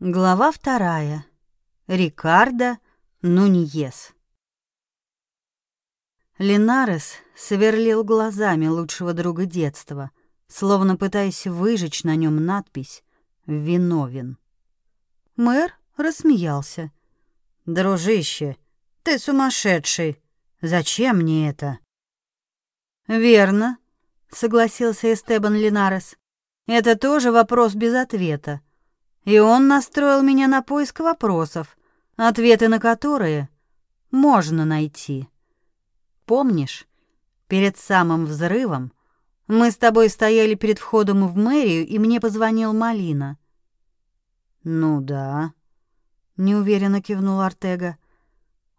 Глава вторая. Рикардо Нуньес. Линарес сверлил глазами лучшего друга детства, словно пытаясь выжечь на нем надпись «Виновен». Мэр рассмеялся. «Дружище, ты сумасшедший. Зачем мне это?» «Верно», — согласился Эстебан Линарес. «Это тоже вопрос без ответа. И он настроил меня на поиск вопросов, ответы на которые можно найти. Помнишь, перед самым взрывом мы с тобой стояли перед входом в мэрию, и мне позвонил Малина. Ну да, неуверенно кивнул Артега.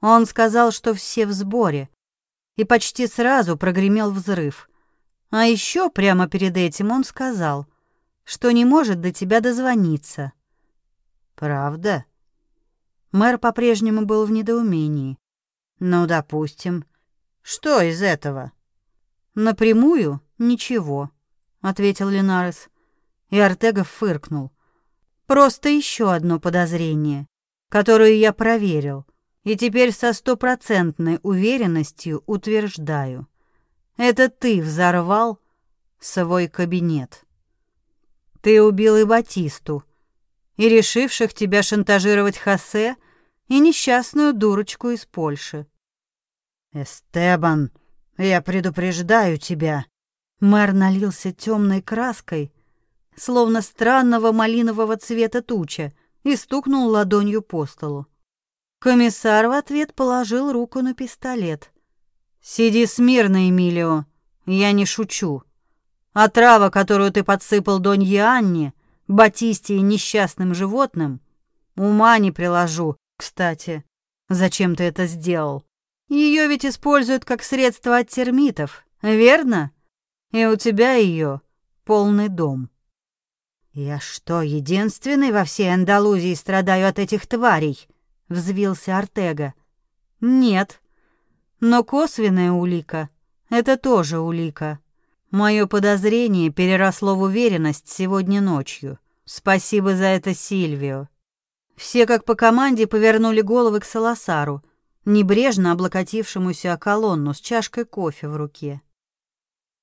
Он сказал, что все в сборе, и почти сразу прогремел взрыв. А еще прямо перед этим он сказал, что не может до тебя дозвониться. Правда? Мэр по-прежнему был в недоумении. Ну, допустим. Что из этого? Напрямую ничего, ответил Ленарес. И Артега фыркнул. Просто еще одно подозрение, которое я проверил, и теперь со стопроцентной уверенностью утверждаю. Это ты взорвал свой кабинет. Ты убил и Батисту, и решивших тебя шантажировать Хосе и несчастную дурочку из Польши. Эстебан, я предупреждаю тебя. Мэр налился темной краской, словно странного малинового цвета туча, и стукнул ладонью по столу. Комиссар в ответ положил руку на пистолет. «Сиди смирно, Эмилио, я не шучу. Отрава, которую ты подсыпал Донье Анне, Батисте и несчастным животным, ума не приложу, кстати. Зачем ты это сделал? Ее ведь используют как средство от термитов, верно? И у тебя ее полный дом. Я что, единственный во всей Андалузии страдаю от этих тварей? взвился Артега. Нет. Но косвенная улика это тоже улика. Мое подозрение переросло в уверенность сегодня ночью. Спасибо за это, Сильвио. Все как по команде повернули головы к Саласару, небрежно облокотившемуся о колонну с чашкой кофе в руке.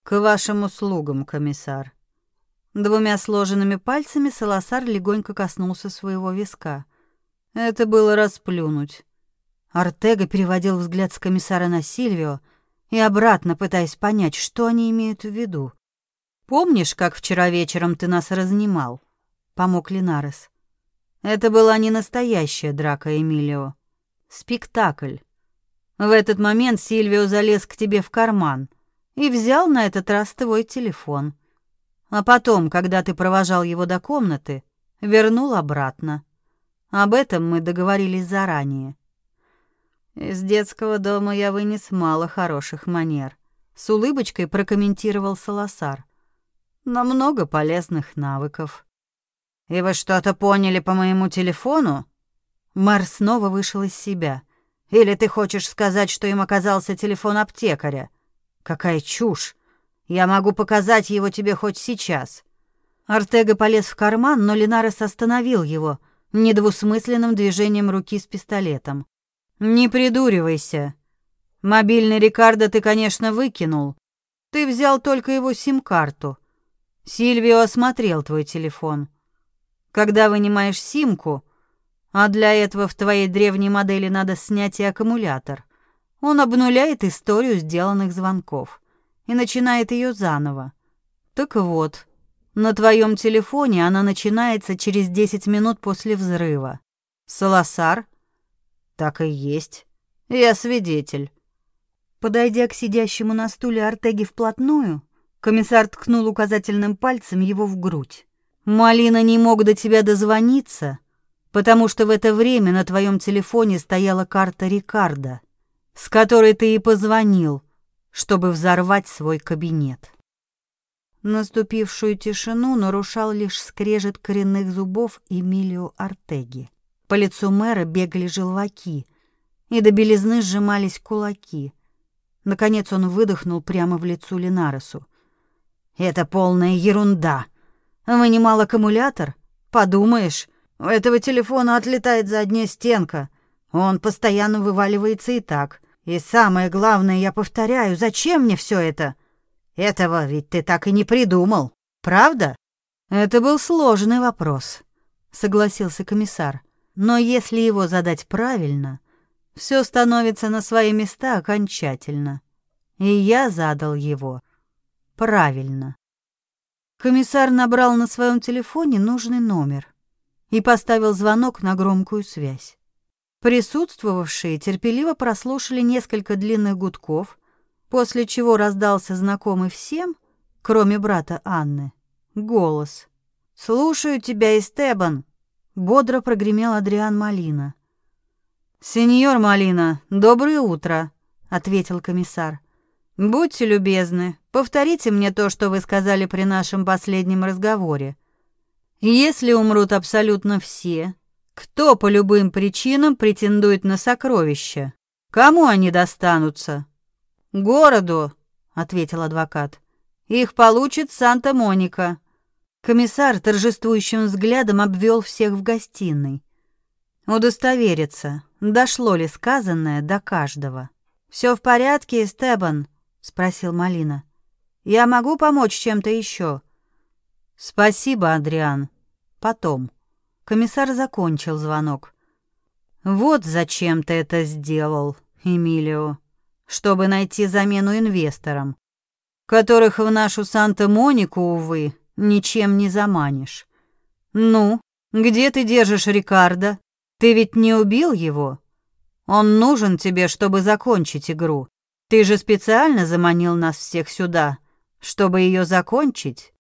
К вашим услугам, комиссар. Двумя сложенными пальцами Саласар легонько коснулся своего виска. Это было расплюнуть. Артега переводил взгляд с комиссара на Сильвио, и обратно пытаясь понять, что они имеют в виду. «Помнишь, как вчера вечером ты нас разнимал?» — помог Линарес. «Это была не настоящая драка, Эмилио. Спектакль. В этот момент Сильвио залез к тебе в карман и взял на этот раз твой телефон. А потом, когда ты провожал его до комнаты, вернул обратно. Об этом мы договорились заранее. Из детского дома я вынес мало хороших манер. С улыбочкой прокомментировал Саласар. Но много полезных навыков. И вы что-то поняли по моему телефону? Мэр снова вышел из себя. Или ты хочешь сказать, что им оказался телефон аптекаря? Какая чушь! Я могу показать его тебе хоть сейчас. Артега полез в карман, но Линарес остановил его недвусмысленным движением руки с пистолетом. Не придуривайся. Мобильный Рикардо ты, конечно, выкинул. Ты взял только его сим-карту. Сильвио осмотрел твой телефон. Когда вынимаешь симку, а для этого в твоей древней модели надо снять и аккумулятор, он обнуляет историю сделанных звонков и начинает ее заново. Так вот, на твоем телефоне она начинается через 10 минут после взрыва. Саласар так и есть. Я свидетель. Подойдя к сидящему на стуле Артеги вплотную, комиссар ткнул указательным пальцем его в грудь. Малина не мог до тебя дозвониться, потому что в это время на твоем телефоне стояла карта Рикардо, с которой ты и позвонил, чтобы взорвать свой кабинет. Наступившую тишину нарушал лишь скрежет коренных зубов Эмилио Артеги. По лицу мэра бегали желваки, и до белизны сжимались кулаки. Наконец он выдохнул прямо в лицо Линаресу. «Это полная ерунда. Вынимал аккумулятор? Подумаешь, У этого телефона отлетает задняя стенка. Он постоянно вываливается и так. И самое главное, я повторяю, зачем мне все это? Этого ведь ты так и не придумал, правда? Это был сложный вопрос, согласился комиссар. Но если его задать правильно, все становится на свои места окончательно. И я задал его правильно. Комиссар набрал на своем телефоне нужный номер и поставил звонок на громкую связь. Присутствовавшие терпеливо прослушали несколько длинных гудков, после чего раздался знакомый всем, кроме брата Анны, голос. «Слушаю тебя, Истебан!» — бодро прогремел Адриан Малина. «Сеньор Малина, доброе утро!» — ответил комиссар. «Будьте любезны, повторите мне то, что вы сказали при нашем последнем разговоре. Если умрут абсолютно все, кто по любым причинам претендует на сокровища? Кому они достанутся?» «Городу», — ответил адвокат. «Их получит Санта-Моника». Комиссар торжествующим взглядом обвел всех в гостиной. Удостовериться, дошло ли сказанное до каждого. Все в порядке, Стебан?» спросил Малина. Я могу помочь чем-то еще? Спасибо, Адриан. Потом. Комиссар закончил звонок. Вот зачем ты это сделал, Эмилио, чтобы найти замену инвесторам, которых в нашу Санта-Монику, увы, ничем не заманишь. Ну, где ты держишь Рикардо? Ты ведь не убил его? Он нужен тебе, чтобы закончить игру. Ты же специально заманил нас всех сюда, чтобы ее закончить?»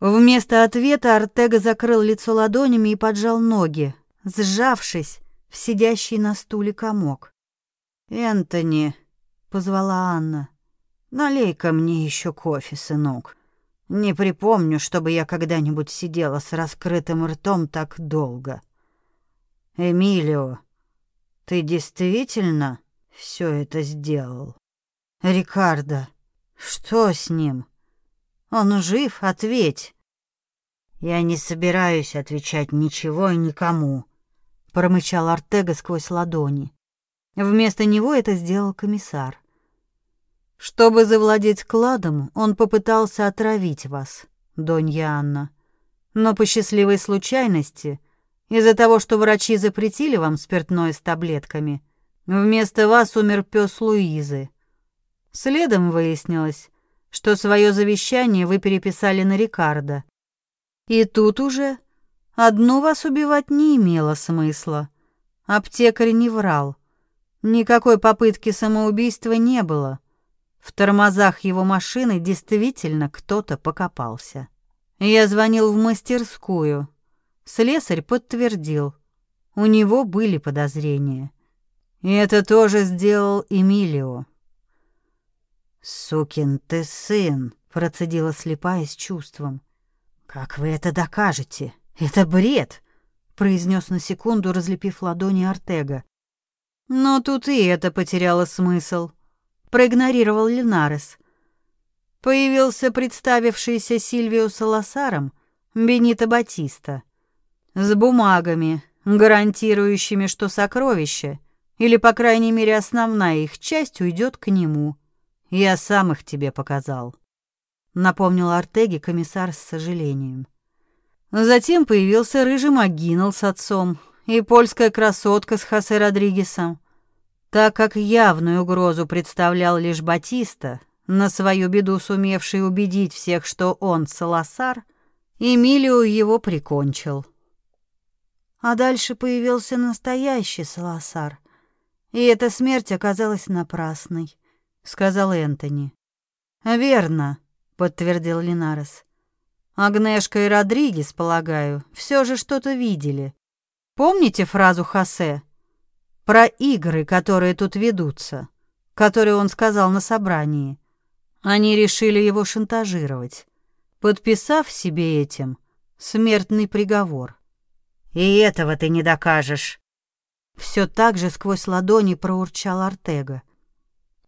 Вместо ответа Артега закрыл лицо ладонями и поджал ноги, сжавшись в сидящий на стуле комок. «Энтони», — позвала Анна, — «налей-ка мне еще кофе, сынок. Не припомню, чтобы я когда-нибудь сидела с раскрытым ртом так долго». «Эмилио, ты действительно все это сделал. Рикардо, что с ним? Он жив, ответь. Я не собираюсь отвечать ничего и никому, промычал Артега сквозь ладони. Вместо него это сделал комиссар. Чтобы завладеть кладом, он попытался отравить вас, Донья Анна. Но по счастливой случайности, из-за того, что врачи запретили вам спиртное с таблетками, Вместо вас умер пес Луизы. Следом выяснилось, что свое завещание вы переписали на Рикардо. И тут уже одну вас убивать не имело смысла. Аптекарь не врал. Никакой попытки самоубийства не было. В тормозах его машины действительно кто-то покопался. Я звонил в мастерскую. Слесарь подтвердил. У него были подозрения. И это тоже сделал Эмилио. «Сукин ты сын!» — процедила слепая с чувством. «Как вы это докажете? Это бред!» — произнес на секунду, разлепив ладони Артега. Но тут и это потеряло смысл. Проигнорировал Линарес. Появился представившийся Сильвио Саласаром Бенито Батиста с бумагами, гарантирующими, что сокровище — или, по крайней мере, основная их часть уйдет к нему. Я сам их тебе показал», — напомнил Артеги комиссар с сожалением. Затем появился рыжий Магинал с отцом и польская красотка с Хосе Родригесом. Так как явную угрозу представлял лишь Батиста, на свою беду сумевший убедить всех, что он Саласар, Эмилио его прикончил. А дальше появился настоящий Саласар, и эта смерть оказалась напрасной, сказал Энтони. Верно, подтвердил Линарес. Агнешка и Родригес, полагаю, все же что-то видели. Помните фразу Хосе про игры, которые тут ведутся, которые он сказал на собрании? Они решили его шантажировать, подписав себе этим смертный приговор. И этого ты не докажешь, все так же сквозь ладони проурчал Артега.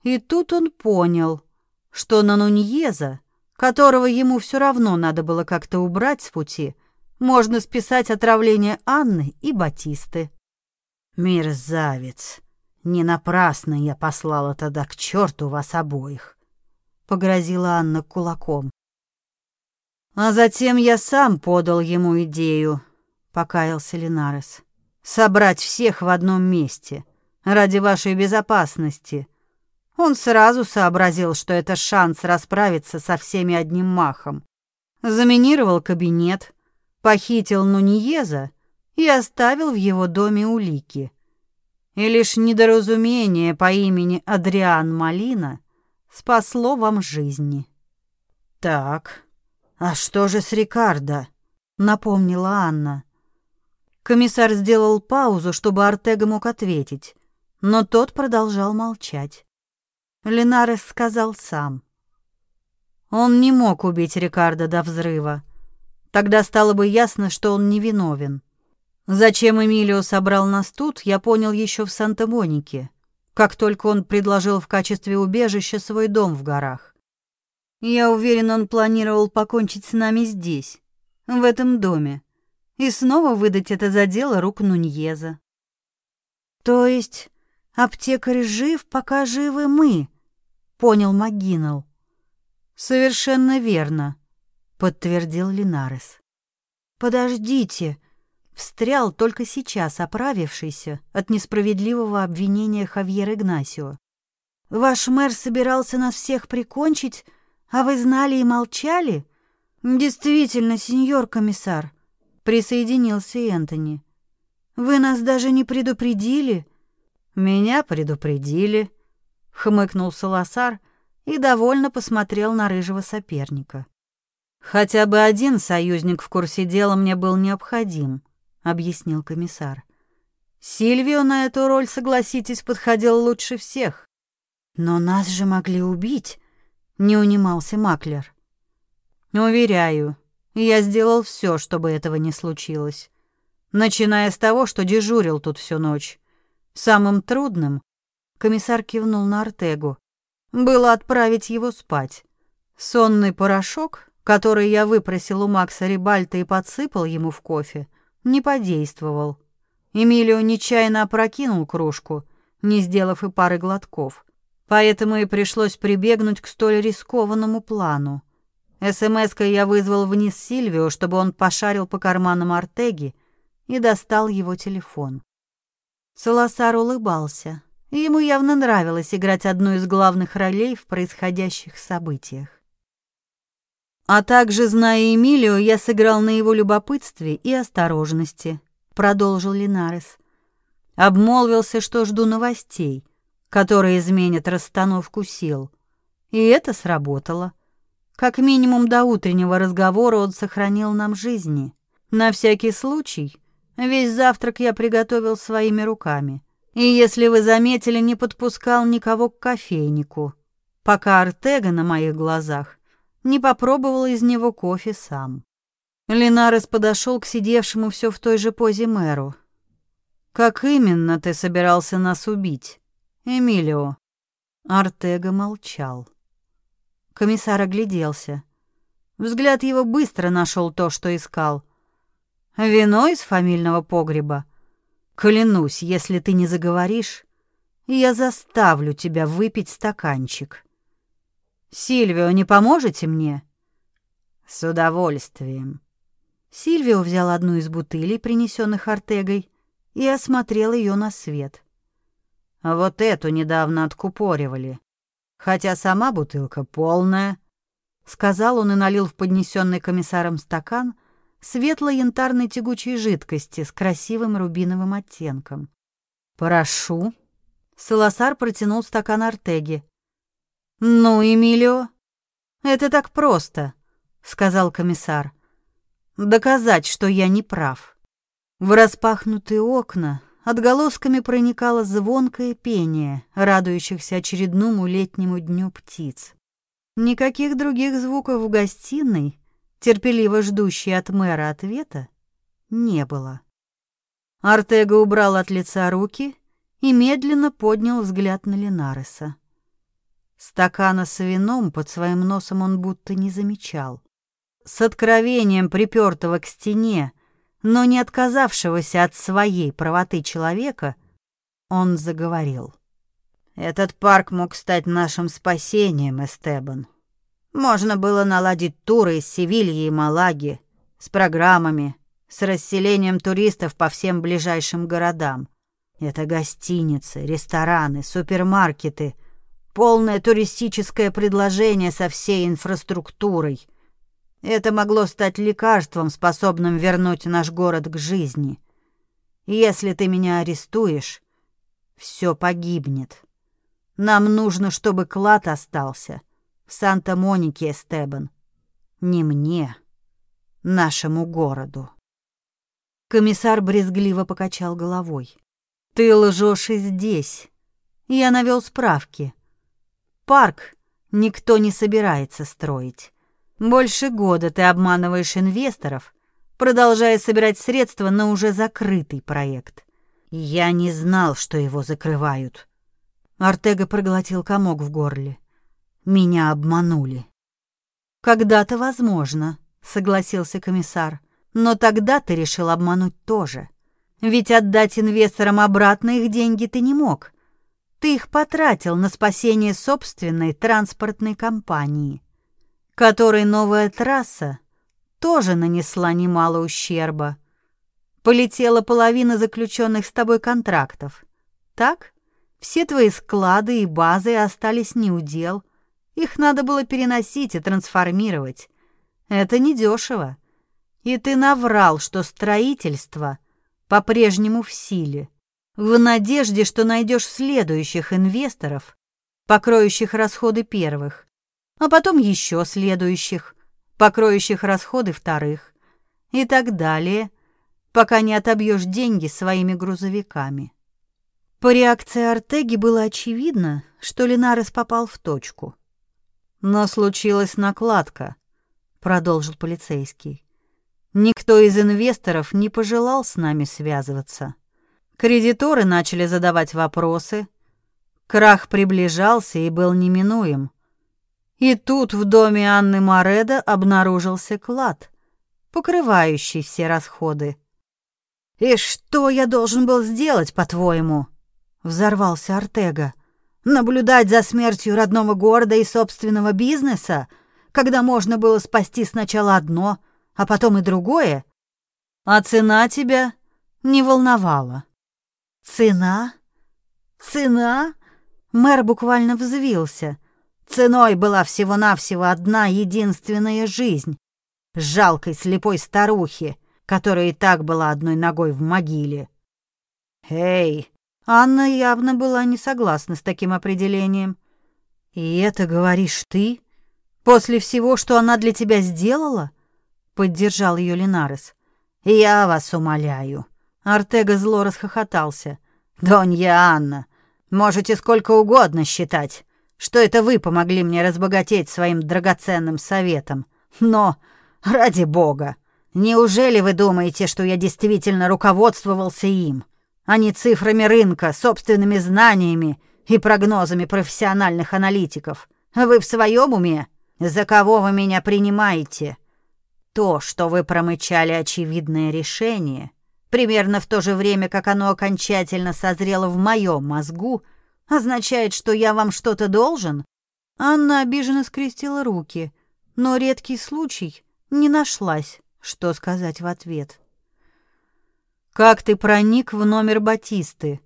И тут он понял, что на Нуньеза, которого ему все равно надо было как-то убрать с пути, можно списать отравление Анны и Батисты. Мерзавец. Не напрасно я послала тогда к черту вас обоих, погрозила Анна кулаком. А затем я сам подал ему идею, покаялся Линарес. Собрать всех в одном месте ради вашей безопасности. Он сразу сообразил, что это шанс расправиться со всеми одним махом. Заминировал кабинет, похитил Нуниеза и оставил в его доме улики. И лишь недоразумение по имени Адриан Малина спасло вам жизни. Так, а что же с Рикардо? напомнила Анна. Комиссар сделал паузу, чтобы Артега мог ответить, но тот продолжал молчать. Ленарес сказал сам. Он не мог убить Рикардо до взрыва. Тогда стало бы ясно, что он невиновен. Зачем Эмилио собрал нас тут, я понял еще в Санта-Монике, как только он предложил в качестве убежища свой дом в горах. Я уверен, он планировал покончить с нами здесь, в этом доме, и снова выдать это за дело рук Нуньеза. То есть аптекарь жив, пока живы мы, понял Магинал. Совершенно верно подтвердил Линарес. Подождите, встрял только сейчас оправившийся от несправедливого обвинения Хавьер Игнасио. Ваш мэр собирался нас всех прикончить, а вы знали и молчали? Действительно, сеньор комиссар, присоединился Энтони. Вы нас даже не предупредили? Меня предупредили, хмыкнул Саласар и довольно посмотрел на рыжего соперника. Хотя бы один союзник в курсе дела мне был необходим, объяснил комиссар. Сильвио на эту роль, согласитесь, подходил лучше всех. Но нас же могли убить, не унимался Маклер. Уверяю, я сделал все, чтобы этого не случилось. Начиная с того, что дежурил тут всю ночь. Самым трудным, комиссар кивнул на Артегу, было отправить его спать. Сонный порошок который я выпросил у Макса Рибальта и подсыпал ему в кофе, не подействовал. Эмилио нечаянно опрокинул кружку, не сделав и пары глотков. Поэтому и пришлось прибегнуть к столь рискованному плану. СМС-кой я вызвал вниз Сильвио, чтобы он пошарил по карманам Артеги и достал его телефон. Саласар улыбался. Ему явно нравилось играть одну из главных ролей в происходящих событиях. А также, зная Эмилио, я сыграл на его любопытстве и осторожности, продолжил Линарес. Обмолвился, что жду новостей, которые изменят расстановку сил. И это сработало. Как минимум до утреннего разговора он сохранил нам жизни. На всякий случай, весь завтрак я приготовил своими руками. И если вы заметили, не подпускал никого к кофейнику, пока Артега на моих глазах не попробовал из него кофе сам. Линарес подошел к сидевшему все в той же позе мэру. «Как именно ты собирался нас убить, Эмилио?» Артега молчал. Комиссар огляделся. Взгляд его быстро нашел то, что искал. «Вино из фамильного погреба? Клянусь, если ты не заговоришь, я заставлю тебя выпить стаканчик». Сильвио, не поможете мне? С удовольствием. Сильвио взял одну из бутылей, принесенных Артегой, и осмотрел ее на свет. Вот эту недавно откупоривали, хотя сама бутылка полная, сказал он и налил в поднесенный комиссаром стакан светло-янтарной тягучей жидкости с красивым рубиновым оттенком. Прошу. Саласар протянул стакан Артеги. «Ну, Эмилио, это так просто», — сказал комиссар. «Доказать, что я не прав». В распахнутые окна отголосками проникало звонкое пение, радующихся очередному летнему дню птиц. Никаких других звуков в гостиной, терпеливо ждущей от мэра ответа, не было. Артега убрал от лица руки и медленно поднял взгляд на Ленареса. Стакана с вином под своим носом он будто не замечал. С откровением припертого к стене, но не отказавшегося от своей правоты человека, он заговорил. «Этот парк мог стать нашим спасением, Эстебан. Можно было наладить туры из Севильи и Малаги с программами, с расселением туристов по всем ближайшим городам. Это гостиницы, рестораны, супермаркеты, полное туристическое предложение со всей инфраструктурой. Это могло стать лекарством, способным вернуть наш город к жизни. Если ты меня арестуешь, все погибнет. Нам нужно, чтобы клад остался в Санта-Монике, Эстебан. Не мне, нашему городу. Комиссар брезгливо покачал головой. Ты лжешь и здесь. Я навел справки. Парк никто не собирается строить. Больше года ты обманываешь инвесторов, продолжая собирать средства на уже закрытый проект. Я не знал, что его закрывают. Артега проглотил комок в горле. Меня обманули. Когда-то возможно, согласился комиссар. Но тогда ты решил обмануть тоже. Ведь отдать инвесторам обратно их деньги ты не мог. Ты их потратил на спасение собственной транспортной компании, которой новая трасса тоже нанесла немало ущерба. Полетела половина заключенных с тобой контрактов. Так? Все твои склады и базы остались не у дел. Их надо было переносить и трансформировать. Это недешево. И ты наврал, что строительство по-прежнему в силе, в надежде, что найдешь следующих инвесторов, покроющих расходы первых, а потом еще следующих, покроющих расходы вторых, и так далее, пока не отобьешь деньги своими грузовиками. По реакции Артеги было очевидно, что Ленарес попал в точку. Но случилась накладка, продолжил полицейский. Никто из инвесторов не пожелал с нами связываться. Кредиторы начали задавать вопросы. Крах приближался и был неминуем. И тут в доме Анны Мореда обнаружился клад, покрывающий все расходы. «И что я должен был сделать, по-твоему?» — взорвался Артега. «Наблюдать за смертью родного города и собственного бизнеса, когда можно было спасти сначала одно — а потом и другое, а цена тебя не волновала. Цена? Цена? Мэр буквально взвился. Ценой была всего-навсего одна единственная жизнь. Жалкой слепой старухи, которая и так была одной ногой в могиле. Эй, Анна явно была не согласна с таким определением. И это говоришь ты? После всего, что она для тебя сделала? поддержал ее Линарес. Я вас умоляю. Артега зло расхохотался. Донья Анна, можете сколько угодно считать, что это вы помогли мне разбогатеть своим драгоценным советом. Но, ради бога, неужели вы думаете, что я действительно руководствовался им, а не цифрами рынка, собственными знаниями и прогнозами профессиональных аналитиков? Вы в своем уме? За кого вы меня принимаете? То, что вы промычали очевидное решение, примерно в то же время, как оно окончательно созрело в моем мозгу, означает, что я вам что-то должен? Анна обиженно скрестила руки, но редкий случай не нашлась, что сказать в ответ. Как ты проник в номер Батисты?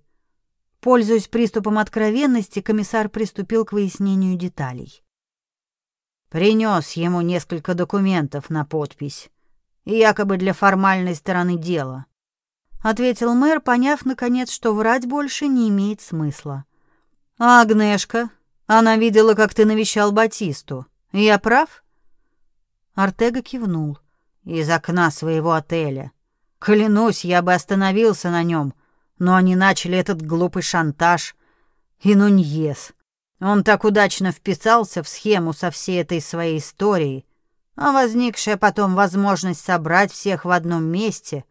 Пользуясь приступом откровенности, комиссар приступил к выяснению деталей. Принес ему несколько документов на подпись, якобы для формальной стороны дела. Ответил мэр, поняв наконец, что врать больше не имеет смысла. А Агнешка, она видела, как ты навещал Батисту. Я прав? Артега кивнул. Из окна своего отеля. Клянусь, я бы остановился на нем, но они начали этот глупый шантаж. И Нуньес. Он так удачно вписался в схему со всей этой своей историей, а возникшая потом возможность собрать всех в одном месте.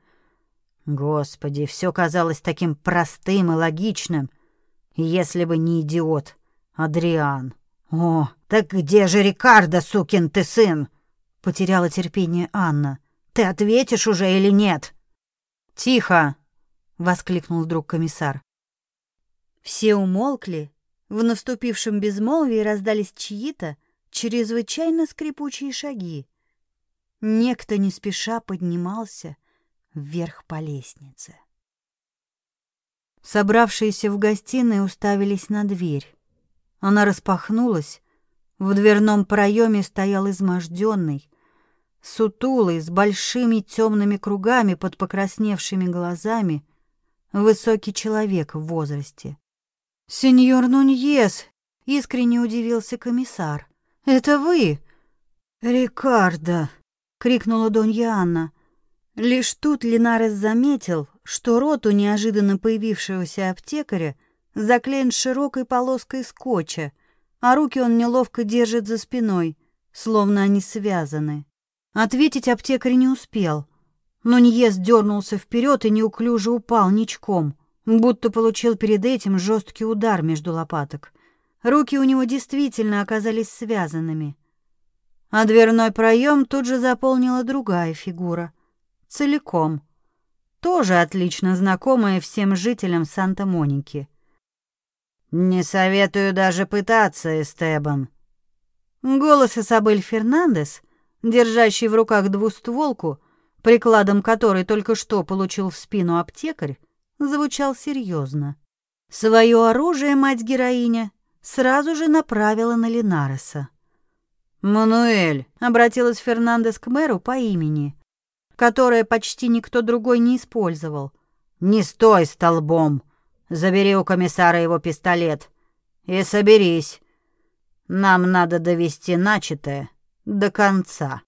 Господи, все казалось таким простым и логичным, если бы не идиот Адриан. О, так где же Рикардо, сукин ты сын? потеряла терпение Анна. Ты ответишь уже или нет? Тихо, воскликнул вдруг комиссар. Все умолкли. В наступившем безмолвии раздались чьи-то чрезвычайно скрипучие шаги. Некто не спеша поднимался вверх по лестнице. Собравшиеся в гостиной уставились на дверь. Она распахнулась. В дверном проеме стоял изможденный, сутулый, с большими темными кругами под покрасневшими глазами, высокий человек в возрасте. «Сеньор Нуньес!» — искренне удивился комиссар. «Это вы?» «Рикардо!» — крикнула Донья Анна. Лишь тут Линарес заметил, что рот у неожиданно появившегося аптекаря заклеен широкой полоской скотча, а руки он неловко держит за спиной, словно они связаны. Ответить аптекарь не успел, но Ньес дернулся вперед и неуклюже упал ничком, будто получил перед этим жесткий удар между лопаток. Руки у него действительно оказались связанными. А дверной проем тут же заполнила другая фигура — целиком. Тоже отлично знакомая всем жителям Санта-Моники. «Не советую даже пытаться, Эстебан». Голос Исабель Фернандес, держащий в руках двустволку, прикладом которой только что получил в спину аптекарь, звучал серьезно. Свое оружие мать-героиня сразу же направила на Линареса. «Мануэль», — обратилась Фернандес к мэру по имени, которое почти никто другой не использовал. «Не стой столбом! Забери у комиссара его пистолет и соберись. Нам надо довести начатое до конца».